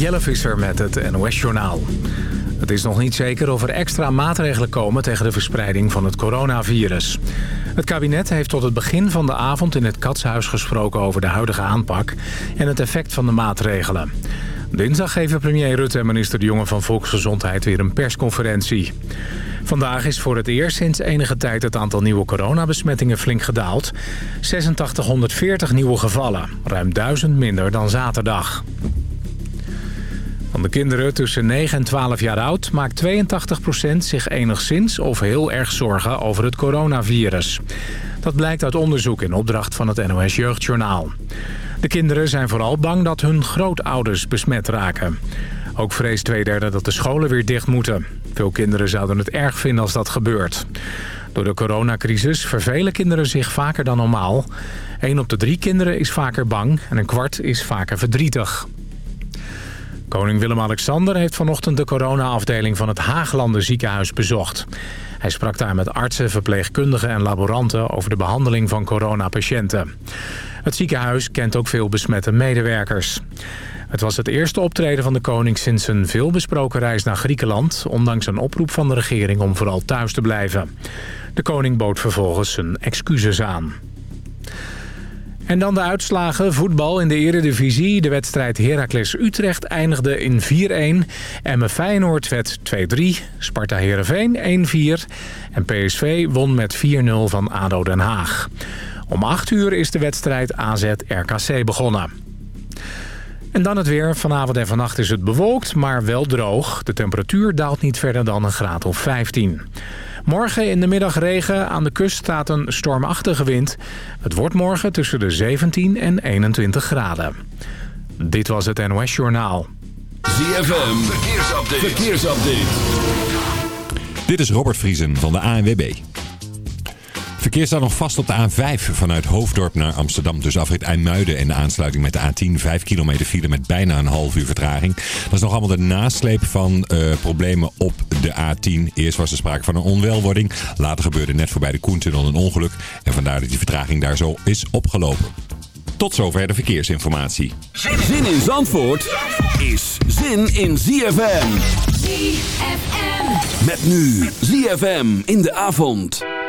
Jelle Visser met het NOS-journaal. Het is nog niet zeker of er extra maatregelen komen tegen de verspreiding van het coronavirus. Het kabinet heeft tot het begin van de avond in het Katshuis gesproken over de huidige aanpak en het effect van de maatregelen. Dinsdag geven premier Rutte en minister Jonge van Volksgezondheid weer een persconferentie. Vandaag is voor het eerst sinds enige tijd het aantal nieuwe coronabesmettingen flink gedaald. 8640 nieuwe gevallen, ruim 1000 minder dan zaterdag. Van de kinderen tussen 9 en 12 jaar oud maakt 82% zich enigszins of heel erg zorgen over het coronavirus. Dat blijkt uit onderzoek in opdracht van het NOS Jeugdjournaal. De kinderen zijn vooral bang dat hun grootouders besmet raken. Ook vreest twee derde dat de scholen weer dicht moeten. Veel kinderen zouden het erg vinden als dat gebeurt. Door de coronacrisis vervelen kinderen zich vaker dan normaal. Een op de drie kinderen is vaker bang en een kwart is vaker verdrietig. Koning Willem-Alexander heeft vanochtend de corona-afdeling van het Haaglanden ziekenhuis bezocht. Hij sprak daar met artsen, verpleegkundigen en laboranten over de behandeling van coronapatiënten. Het ziekenhuis kent ook veel besmette medewerkers. Het was het eerste optreden van de koning sinds een veelbesproken reis naar Griekenland... ondanks een oproep van de regering om vooral thuis te blijven. De koning bood vervolgens zijn excuses aan. En dan de uitslagen. Voetbal in de eredivisie. De wedstrijd Heracles-Utrecht eindigde in 4-1. Emme Feyenoord werd 2-3. Sparta Heerenveen 1-4. En PSV won met 4-0 van ADO Den Haag. Om 8 uur is de wedstrijd AZ-RKC begonnen. En dan het weer. Vanavond en vannacht is het bewolkt, maar wel droog. De temperatuur daalt niet verder dan een graad of 15. Morgen in de middag regen. Aan de kust staat een stormachtige wind. Het wordt morgen tussen de 17 en 21 graden. Dit was het NOS Journaal. ZFM, verkeersupdate. verkeersupdate. Dit is Robert Vriesen van de ANWB. Verkeer staat nog vast op de A5 vanuit Hoofddorp naar Amsterdam. Dus afrit IJmuiden en de aansluiting met de A10. 5 kilometer file met bijna een half uur vertraging. Dat is nog allemaal de nasleep van uh, problemen op de A10. Eerst was er sprake van een onwelwording. Later gebeurde net voorbij de Koentunnel een ongeluk. En vandaar dat die vertraging daar zo is opgelopen. Tot zover de verkeersinformatie. Zin in Zandvoort is zin in ZFM. ZFM. Met nu ZFM in de avond.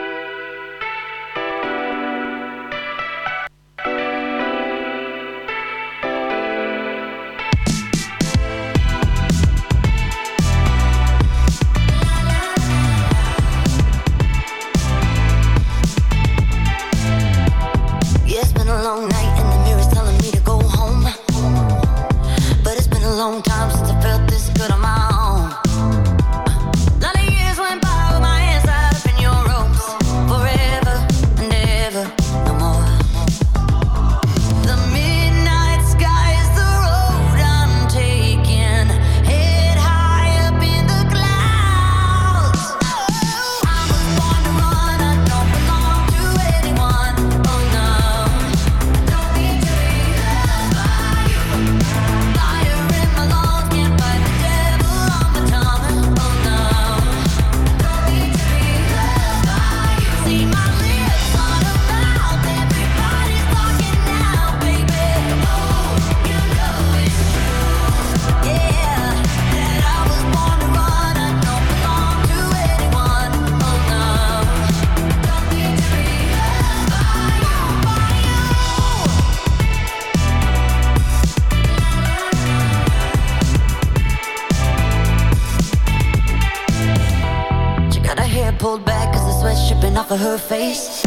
face.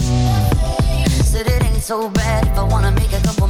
Said it ain't so bad if I wanna make a couple.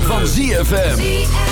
Van ZFM.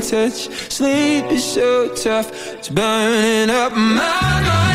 touch. Sleep is so tough, it's burning up my mind.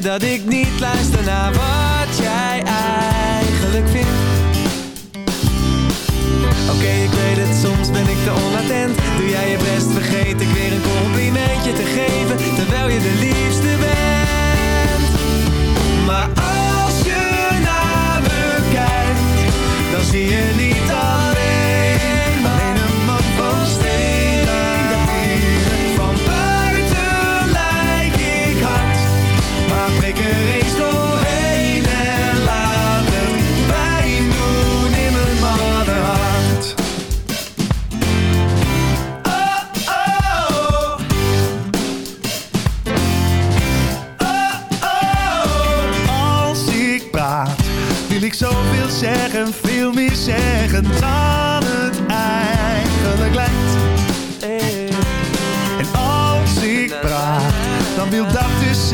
said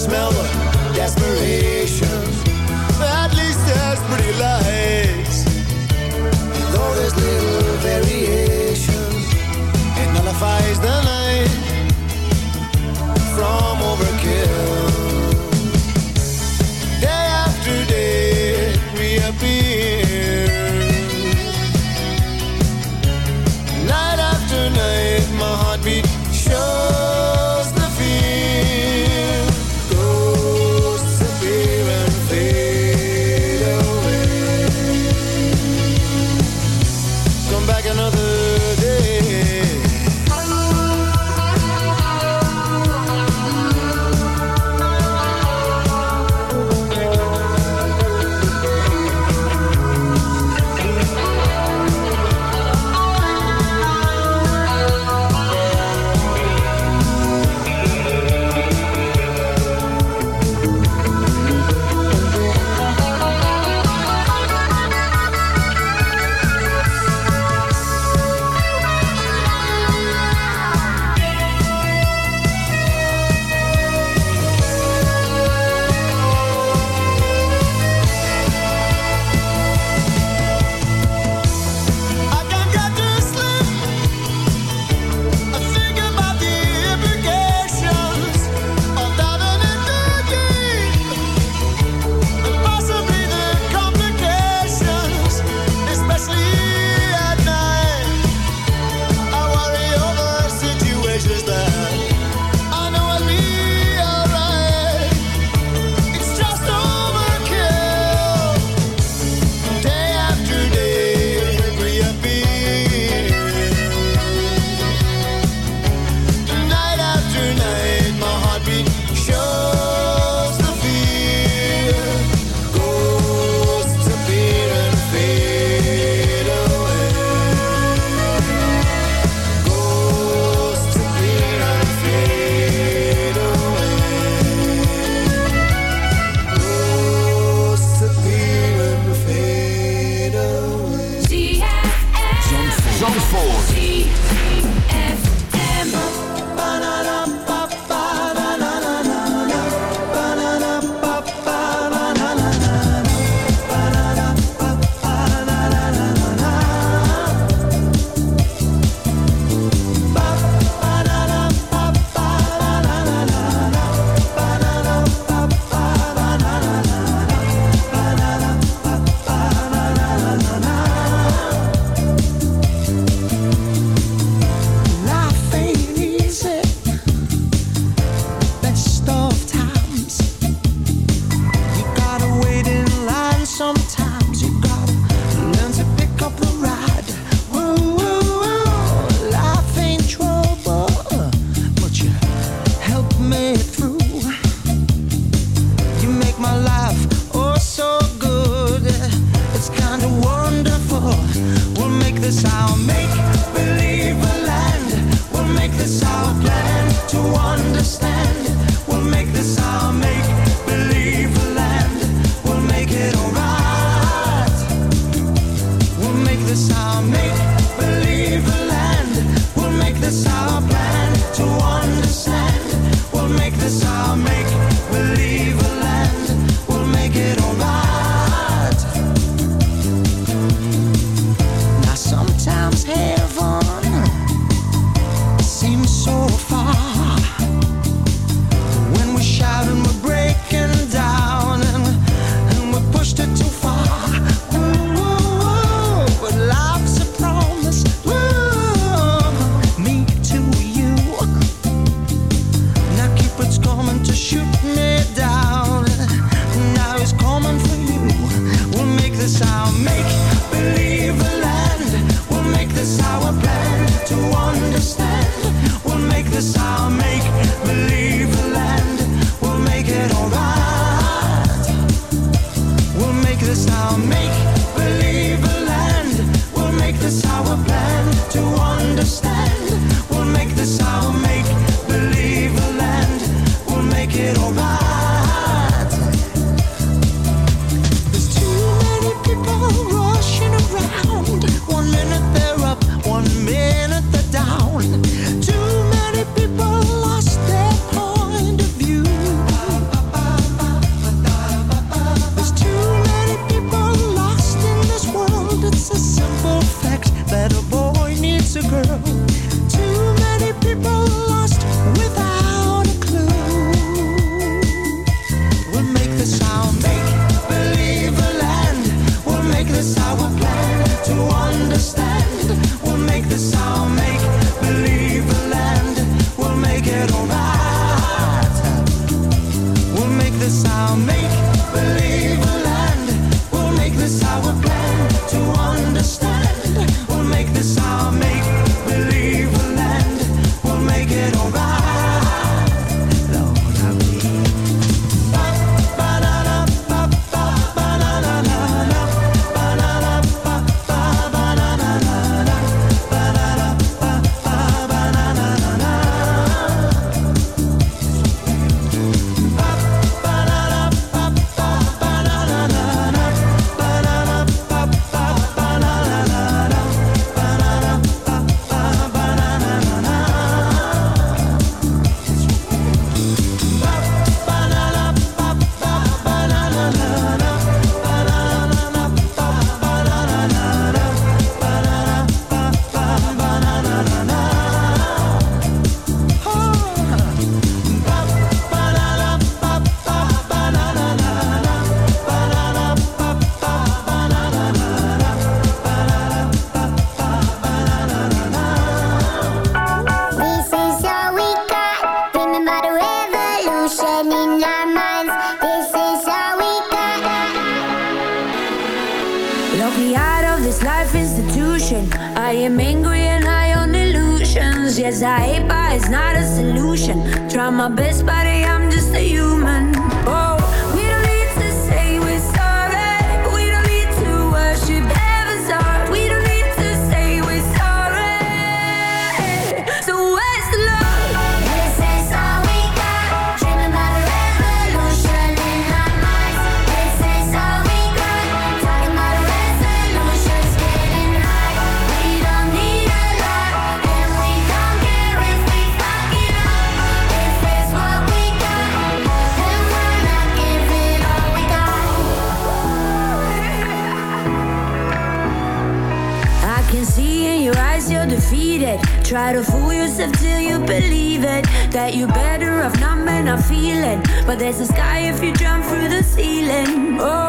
smell of desperation Try to fool yourself till you believe it. That you're better off not men not feeling. But there's a sky if you jump through the ceiling. Oh,